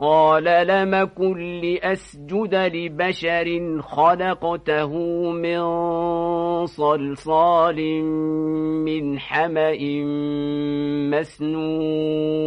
قال لم كن لأسجد لبشر خلقته من صلصال من حمأ مسنون